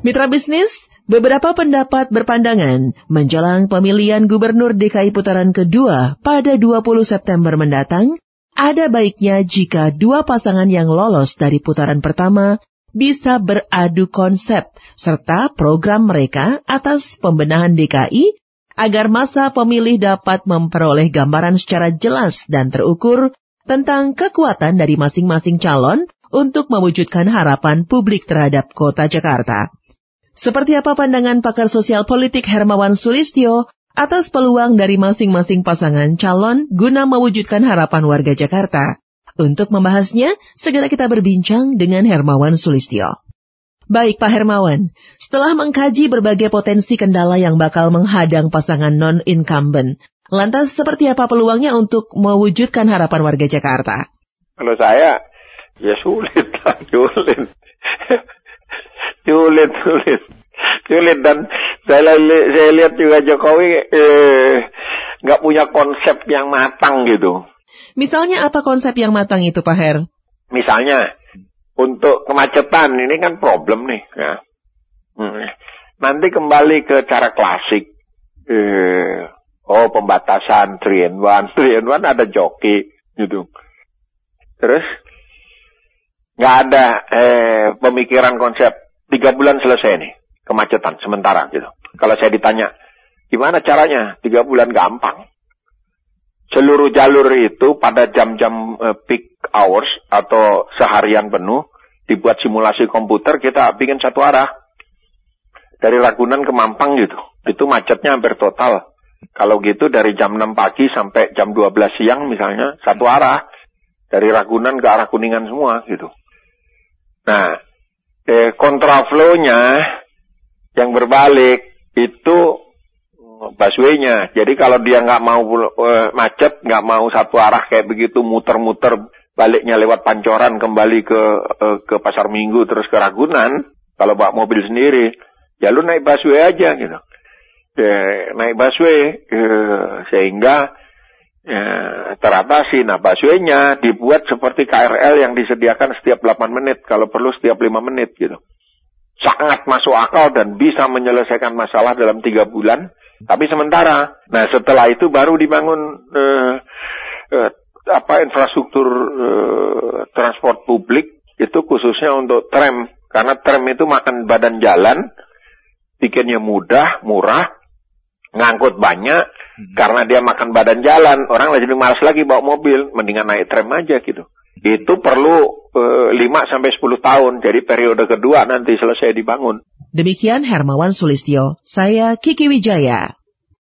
Mitra bisnis, beberapa pendapat berpandangan menjelang pemilihan gubernur DKI putaran kedua pada 20 September mendatang, ada baiknya jika dua pasangan yang lolos dari putaran pertama bisa beradu konsep serta program mereka atas pembenahan DKI agar masa pemilih dapat memperoleh gambaran secara jelas dan terukur tentang kekuatan dari masing-masing calon untuk mewujudkan harapan publik terhadap kota Jakarta. Seperti apa pandangan pakar sosial politik Hermawan Sulistyo atas peluang dari masing-masing pasangan calon guna mewujudkan harapan warga Jakarta? Untuk membahasnya, segera kita berbincang dengan Hermawan Sulistyo. Baik Pak Hermawan, setelah mengkaji berbagai potensi kendala yang bakal menghadang pasangan non-incumbent, lantas seperti apa peluangnya untuk mewujudkan harapan warga Jakarta? Kalau saya, ya sulit lah, sulit sulit sulit sulit dan saya, saya lihat juga Jokowi eh, nggak eh, punya konsep yang matang gitu. Misalnya apa konsep yang matang itu Pak Her? Misalnya untuk kemacetan ini kan problem nih ya. Hmm. Nanti kembali ke cara klasik. Eh, oh pembatasan 3 in 1, 3 in 1 ada joki gitu. Terus nggak ada eh, pemikiran konsep tiga bulan selesai nih kemacetan sementara gitu. Kalau saya ditanya gimana caranya tiga bulan gampang. Seluruh jalur itu pada jam-jam uh, peak hours atau seharian penuh dibuat simulasi komputer kita bikin satu arah dari Ragunan ke Mampang gitu. Itu macetnya hampir total. Kalau gitu dari jam 6 pagi sampai jam 12 siang misalnya satu arah dari Ragunan ke arah Kuningan semua gitu. Nah, eh, kontraflow-nya yang berbalik itu busway-nya. Jadi kalau dia nggak mau eh, macet, nggak mau satu arah kayak begitu muter-muter baliknya lewat Pancoran kembali ke eh, ke Pasar Minggu terus ke Ragunan, kalau bawa mobil sendiri, ya lu naik busway aja gitu. Eh, naik busway eh, sehingga ya, teratasi. Nah, busway-nya dibuat seperti KRL yang disediakan setiap 8 menit, kalau perlu setiap 5 menit gitu. Sangat masuk akal dan bisa menyelesaikan masalah dalam tiga bulan. Tapi sementara, nah setelah itu baru dibangun eh, eh, apa infrastruktur eh, transport publik itu khususnya untuk tram karena tram itu makan badan jalan, bikinnya mudah, murah, ngangkut banyak, Hmm. Karena dia makan badan jalan, orang jadi malas lagi bawa mobil, mendingan naik tram aja gitu. Itu perlu 5 sampai 10 tahun. Jadi periode kedua nanti selesai dibangun. Demikian Hermawan Sulistyo, saya Kiki Wijaya.